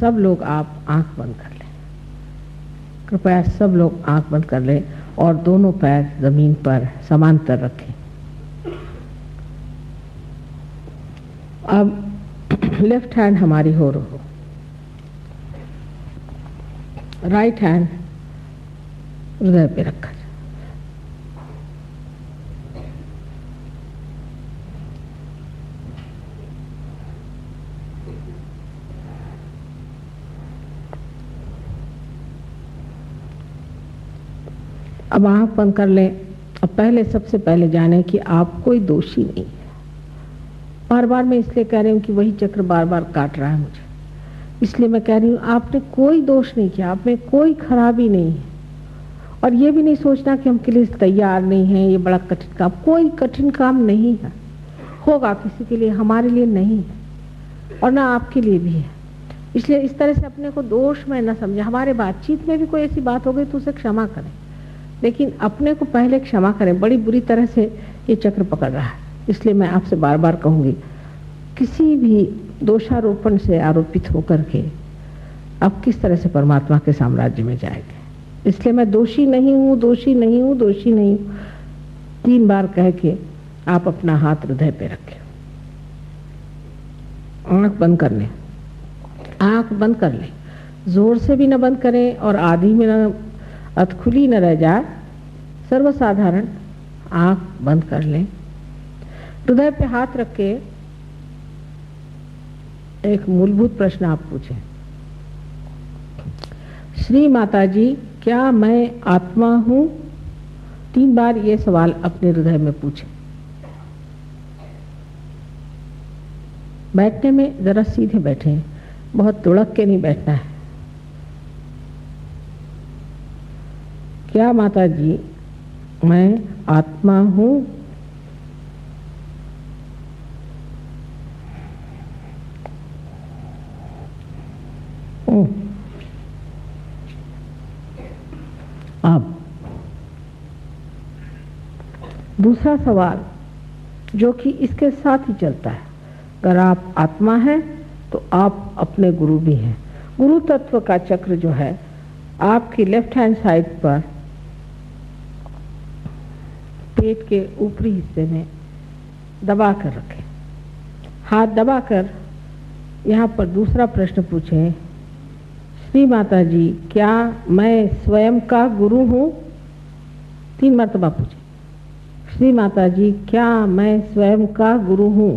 सब लोग आप आँख बंद कर लें। कृपया सब लोग आँख बंद कर लें और दोनों पैर ज़मीन पर समांतर रखें। अब लेफ़्ट हैंड हमारी हो रहो। राइट हैंड हृदय पे रखा अब आँख बंद कर लें। अब पहले, सबसे पहले जाने कि आप कोई दोषी नहीं है। बार बार मैं इसलिए कह रही हूँ कि वही चक्र बार बार काट रहा है मुझे। इसलिए मैं कह रही हूँ, आपने कोई दोष नहीं किया, आप में कोई खराबी नहीं है। और ये भी नहीं सोचना कि हम के लिए तैयार नहीं है, ये बड़ा कठिन काम। कोई कठिन काम नहीं है। होगा किसी के लिए, हमारे लिए नहीं है। और ना आपके लिए भी है। इसलिए इस तरह से अपने को दोष में ना समझे। हमारे बातचीत में भी कोई ऐसी बात हो गई तो उसे क्षमा करें। लेकिन अपने को पहले क्षमा करें। बड़ी बुरी तरह से ये चक्र पकड़ रहा है। इसलिए मैं आपसे बार बार कहूँगी, किसी भी दोषारोपण से आरोपित होकर के अब किस तरह से परमात्मा के साम्राज्य में जाएँगे? इसलिए मैं दोषी नहीं हूँ, दोषी नहीं हूँ, दोषी नहीं हूँ। तीन बार कह के आप अपना हाथ हृदय पे रखें। आँख बंद कर लें। आँख बंद कर लें। ज़ोर से भी ना बंद करें और आधी में न अतखुली न रह जाए, सर्वसाधारण आँख बंद कर लें। हृदय पे हाथ रख के एक मूलभूत प्रश्न आप पूछें। श्री माता जी क्या मैं आत्मा हूँ? तीन बार ये सवाल अपने हृदय में पूछें। बैठने में जरा सीधे बैठे, बहुत तुड़क के नहीं बैठना है। क्या माता जी? मैं आत्मा हूँ। अब दूसरा सवाल, जो कि इसके साथ ही चलता है। अगर आप आत्मा हैं तो आप अपने गुरु भी हैं। गुरु तत्व का चक्र जो है, आपकी लेफ़्ट हैंड साइड पर पेट के ऊपरी हिस्से में दबा कर रखें। हाथ दबा कर यहाँ पर दूसरा प्रश्न पूछे, श्री माता जी क्या मैं स्वयं का गुरु हूँ? तीन मरतबा पूछे, श्री माता जी क्या मैं स्वयं का गुरु हूँ?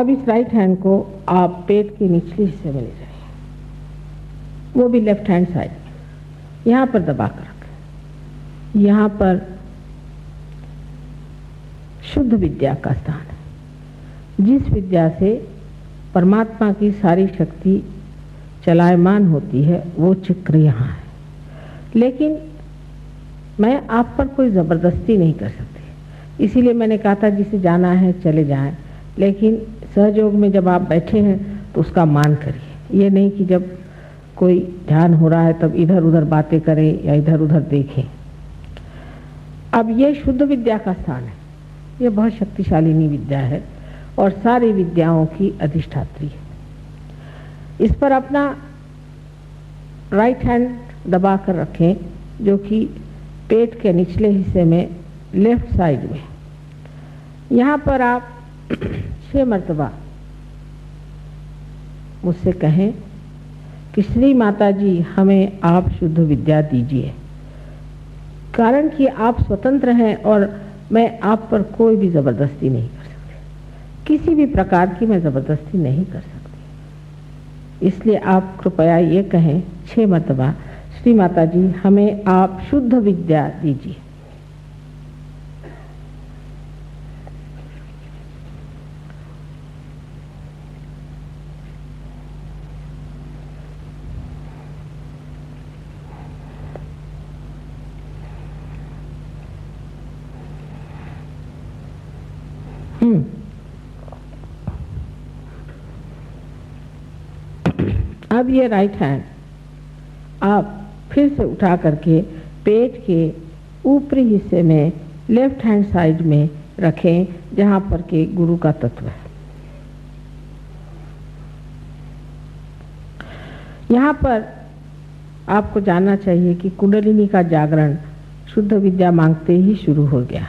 अब इस राइट हैंड को आप पेट के निचले हिस्से में ले जाइए। वो भी लेफ़्ट हैंड साइड यहाँ पर दबा कर रखें। यहाँ पर शुद्ध विद्या का स्थान है। जिस विद्या से परमात्मा की सारी शक्ति चलायमान होती है, वो चक्र यहाँ है। लेकिन मैं आप पर कोई ज़बरदस्ती नहीं कर सकती। इसीलिए मैंने कहा था, जिसे जाना है, चले जाएँ। लेकिन सहयोग में जब आप बैठे हैं तो उसका मान करिए। ये नहीं कि जब कोई ध्यान हो रहा है, तब इधर उधर बातें करें या इधर उधर देखें। अब ये शुद्ध विद्या का स्थान है। ये बहुत शक्तिशालिनी विद्या है और सारी विद्याओं की अधिष्ठात्री है। इस पर अपना राइट हैंड दबा कर रखें, जो कि पेट के निचले हिस्से में लेफ़्ट साइड में। यहाँ पर आप छह मरतबा। मुझसे कहें कि श्री माता जी हमें आप शुद्ध विद्या दीजिए। कारण कि आप स्वतंत्र हैं और मैं आप पर कोई भी ज़बरदस्ती नहीं कर सकती। किसी भी प्रकार की मैं ज़बरदस्ती नहीं कर सकती। इसलिए आप कृपया ये कहें, छह मरतबा, श्री माता जी हमें आप शुद्ध विद्या दीजिए। अब ये राइट हैंड आप फिर से उठा करके पेट के ऊपरी हिस्से में लेफ़्ट हैंड साइड में रखें, जहाँ पर के गुरु का तत्व है। यहाँ पर आपको जानना चाहिए कि कुंडलिनी का जागरण शुद्ध विद्या मांगते ही शुरू हो गया।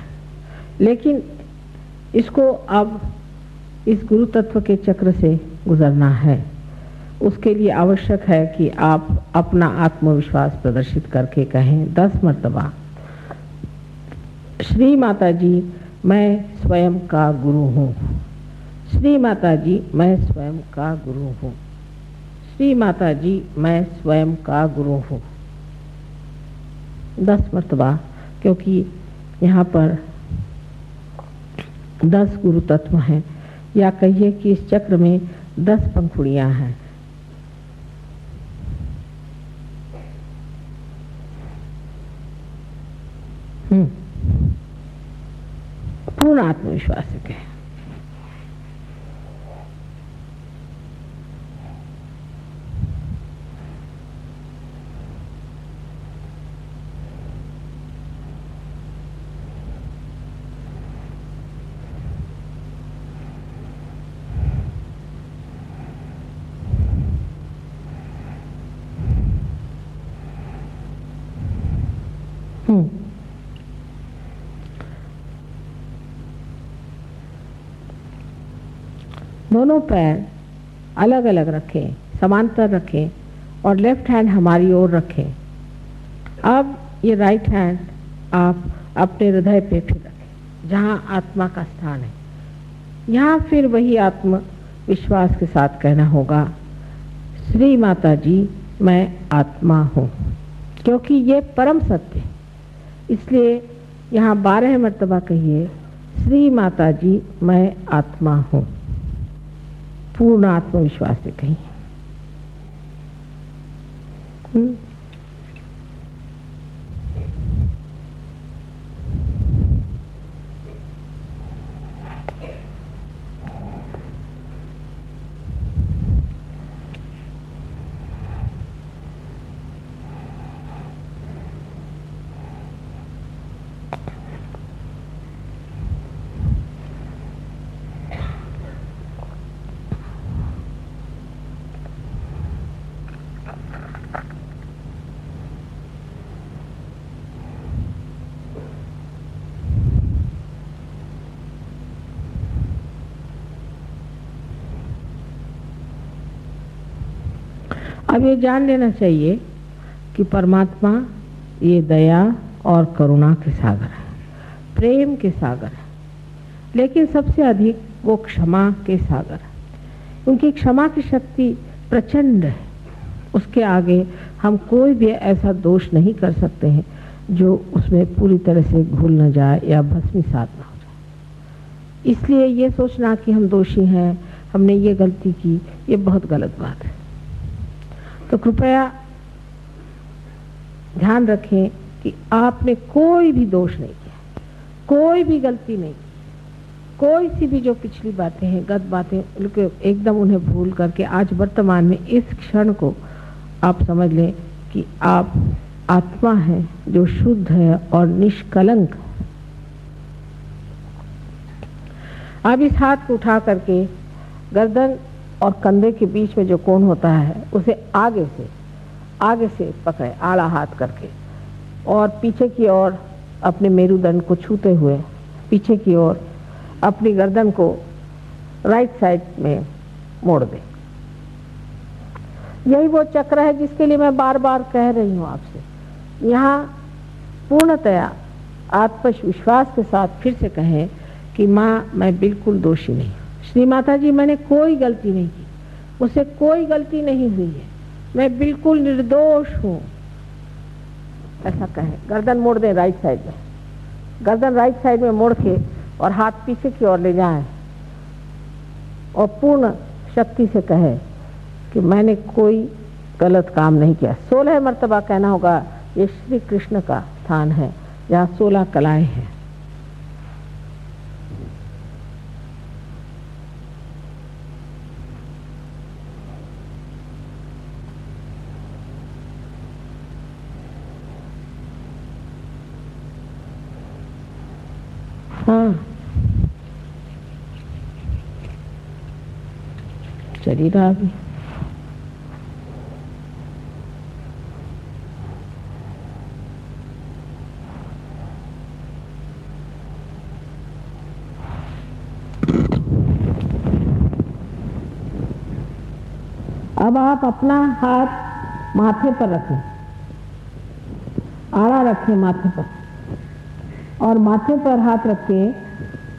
लेकिन इसको अब इस गुरु तत्व के चक्र से गुजरना है। उसके लिए आवश्यक है कि आप अपना आत्मविश्वास प्रदर्शित करके कहें। दस मरतबा। श्री माता जी मैं स्वयं का गुरु हूँ। श्री माता जी मैं स्वयं का गुरु हूँ। श्री माता जी मैं स्वयं का गुरु हूँ। दस मरतबा, क्योंकि यहाँ पर दस गुरु तत्व हैं। या कहिए कि इस चक्र में दस पंखुड़ियाँ हैं। पूर्ण आत्मविश्वास से कहें हम्म। दोनों पैर अलग अलग रखें, समांतर रखें और लेफ़्ट हैंड हमारी ओर रखें। अब ये राइट हैंड आप अपने हृदय पे फिर रखें, जहाँ आत्मा का स्थान है। यहाँ फिर वही आत्म विश्वास के साथ कहना होगा, श्री माता जी, मैं आत्मा हूँ। क्योंकि ये परम सत्य इसलिए यहाँ बारह मरतबा कहिए, श्री माता जी, मैं आत्मा हूँ। पूर्ण आत्मविश्वास से कहिए। अब ये जान लेना चाहिए कि परमात्मा ये दया और करुणा के सागर है, प्रेम के सागर है, लेकिन सबसे अधिक वो क्षमा के सागर है। क्योंकि क्षमा की शक्ति प्रचंड है। उसके आगे हम कोई भी ऐसा दोष नहीं कर सकते हैं जो उसमें पूरी तरह से घुल न जाए या भस्मीसात न हो जाए। इसलिए ये सोचना कि हम दोषी हैं, हमने ये गलती की, ये बहुत गलत बात है। तो कृपया ध्यान रखें कि आपने कोई भी दोष नहीं किया, कोई भी गलती नहीं कोई सी भी जो पिछली बातें हैं गत बातें, उनके एकदम उन्हें भूल करके आज वर्तमान में इस क्षण को आप समझ लें कि आप आत्मा है जो शुद्ध है और निष्कलंक अब इस हाथ को उठा करके गर्दन और कंधे के बीच में जो कोण होता है, उसे आगे से आगे से पकड़े, आड़ा हाथ करके। और पीछे की ओर अपने मेरुदंड को छूते हुए, पीछे की ओर अपनी गर्दन को राइट साइड में मोड़ दे। यही वो चक्र है जिसके लिए मैं बार बार कह रही हूँ आपसे। यहाँ पूर्णतया आत्मविश्वास के साथ फिर से कहें कि माँ, मैं बिल्कुल दोषी नहीं श्री माता जी मैंने कोई गलती नहीं की। मुझसे कोई गलती नहीं हुई है। मैं बिल्कुल निर्दोष हूँ। ऐसा कहें, गर्दन मोड़ दें राइट साइड में। गर्दन राइट साइड में मोड़ के और हाथ पीछे की ओर ले जाए। और पूर्ण शक्ति से कहे कि मैंने कोई गलत काम नहीं किया। सोलह मरतबा कहना होगा, ये श्री कृष्ण का स्थान है यहाँ सोलह कलाएँ हैं। चली रहा अभी अब आप अपना हाथ माथे पर रखें। आड़ा रखें माथे पर। और माथे पर हाथ रख के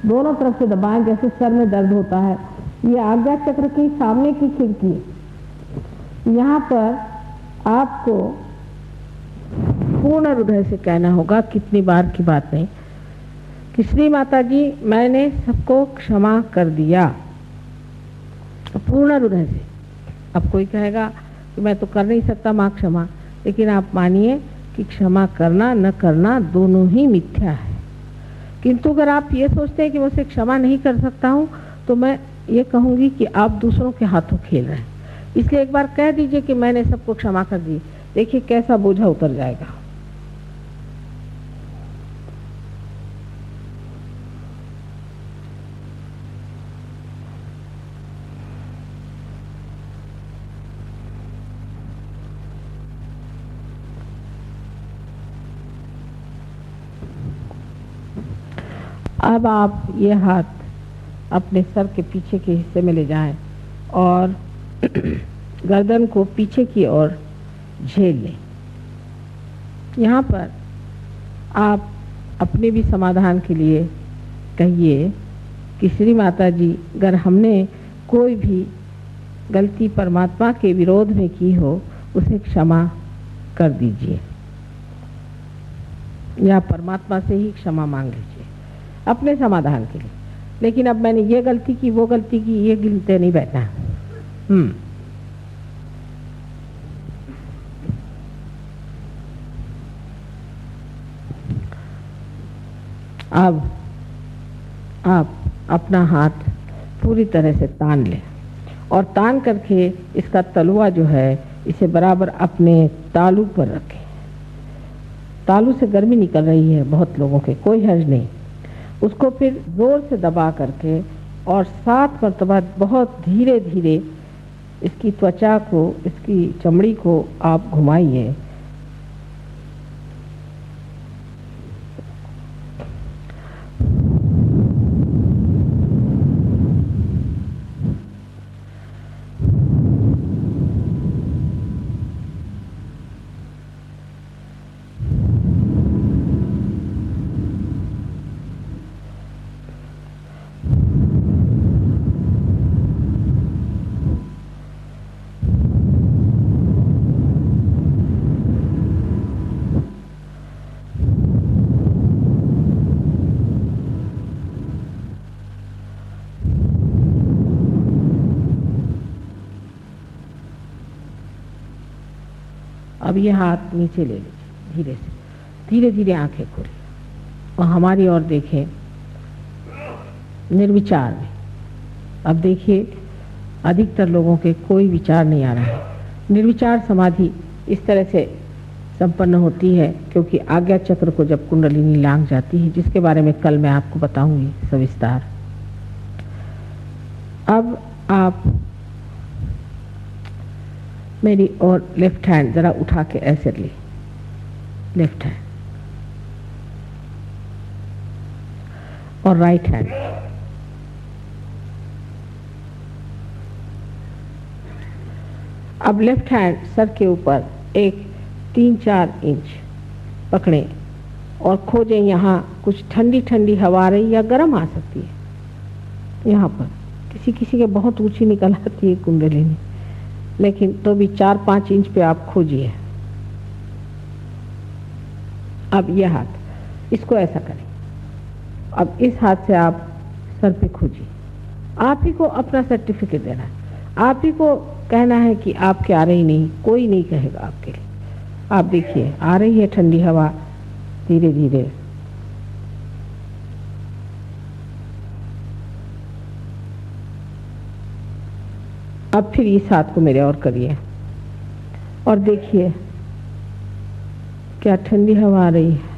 दोनों तरफ़ से दबाएँ, जैसे सर में दर्द होता है। ये आज्ञा चक्र की सामने की खिड़की यहाँ पर आपको पूर्ण हृदय से कहना होगा, कितनी बार की बात नहीं। कि श्री माता जी मैंने सबको क्षमा कर दिया। पूर्ण हृदय से। अब कोई कहेगा कि मैं तो कर नहीं सकता माँ क्षमा, लेकिन आप मानिए कि क्षमा करना, न करना दोनों ही मिथ्या है। किंतु अगर आप ये सोचते हैं कि मैं उसे क्षमा नहीं कर सकता हूँ तो मैं ये कहूँगी कि आप दूसरों के हाथों खेल रहे हैं। इसलिए एक बार कह दीजिए कि मैंने सबको क्षमा कर दी। देखिए कैसा बोझा उतर जाएगा। अब आप ये हाथ अपने सर के पीछे के हिस्से में ले जाएँ और गर्दन को पीछे की ओर झेल लें। यहाँ पर आप अपने भी समाधान के लिए कहिए कि श्री माता जी अगर हमने कोई भी गलती परमात्मा के विरोध में की हो, उसे क्षमा कर दीजिए। या परमात्मा से ही क्षमा मांग लीजिए। अपने समाधान के लिए। लेकिन अब मैंने ये गलती की, वो गलती की, ये गिनते नहीं बैठना। हम्म। अब, आप अपना हाथ पूरी तरह से तान लें और तान करके इसका तलुआ जो है, इसे बराबर अपने तालू पर रखें। तालू से गर्मी निकल रही है बहुत लोगों के, कोई हर्ज नहीं। उसको फिर ज़ोर से दबा करके और सात मरतबा बहुत धीरे धीरे इसकी त्वचा को, इसकी चमड़ी को आप घुमाइए। अब ये हाथ नीचे ले लीजिए, धीरे से, धीरे धीरे आँखें खोलें। और हमारी ओर देखें, निर्विचार में। अब देखिए, अधिकतर लोगों के कोई विचार नहीं आ रहा है। निर्विचार समाधि इस तरह से संपन्न होती है क्योंकि आज्ञा चक्र को जब कुंडलिनी लांग जाती है, जिसके बारे में कल मैं आपको बताऊँगी सविस्तार। अब आप मेरी और लेफ़्ट हैंड ज़रा उठा के ऐसे ली। लेफ़्ट हैंड और राइट हैंड अब लेफ़्ट हैंड सर के ऊपर एक तीन चार इंच पकड़े और खोजें यहाँ कुछ ठंडी ठंडी हवा रही या गर्म आ सकती है। यहाँ पर किसी किसी के बहुत ऊँची निकल आती है कुंडलिनी। लेकिन तो भी चार पाँच इंच पे आप खोजिए। अब यह हाथ, इसको ऐसा करें। अब इस हाथ से आप सर पे खोजिए। आप ही को अपना सर्टिफिकेट देना है। आप ही को कहना है कि आपके आ रही नहीं, कोई नहीं कहेगा आपके लिए। आप देखिए, आ रही है ठंडी हवा धीरे धीरे अब फिर इस हाथ को मेरे और करिए। और देखिए, क्या ठंडी हवा आ रही है।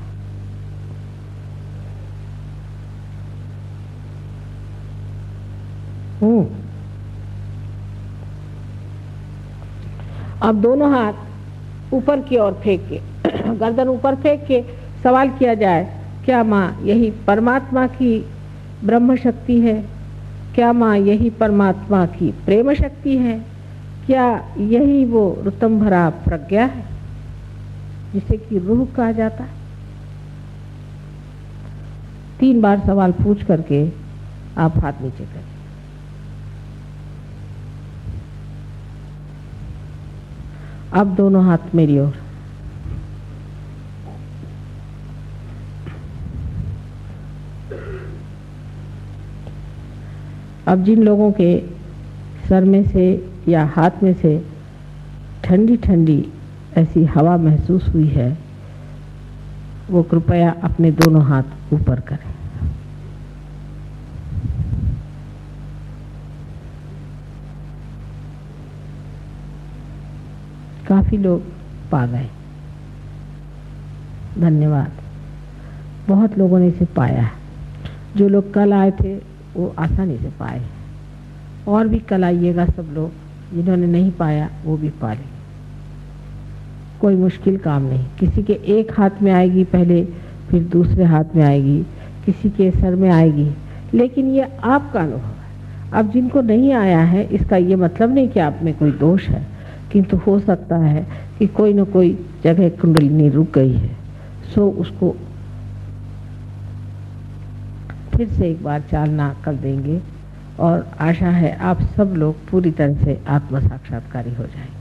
हम्म। अब दोनों हाथ ऊपर की ओर फेंक। के गर्दन ऊपर फेंक। के सवाल किया जाए, क्या माँ यही परमात्मा की ब्रह्म शक्ति है? क्या माँ यही परमात्मा की प्रेम शक्ति है? क्या यही वो रुतम भरा प्रज्ञा है, जिसे कि रूह कहा जाता है? तीन बार सवाल पूछ करके आप हाथ नीचे करें। अब दोनों हाथ मेरी ओर। अब जिन लोगों के सर में से या हाथ में से ठंडी ठंडी ऐसी हवा महसूस हुई है, वो कृपया अपने दोनों हाथ ऊपर करें। काफ़ी लोग पा गए। धन्यवाद। बहुत लोगों ने इसे पाया। है जो लोग कल आए थे वो आसानी से पाए। और भी कल आइएगा सब लोग, जिन्होंने नहीं पाया, वो भी पा लें कोई मुश्किल काम नहीं। किसी के एक हाथ में आएगी, पहले फिर दूसरे हाथ में आएगी। किसी के सर में आएगी। लेकिन ये आपका अनुभव है। अब जिनको नहीं आया है, इसका ये मतलब नहीं कि आप में कोई दोष है। किंतु हो सकता है कि कोई ना कोई जगह कुंडलिनी रुक गई है। सो उसको फिर से एक बार चालना कर देंगे। और आशा है आप सब लोग पूरी तरह से आत्म साक्षात्कारी हो जाएँगे।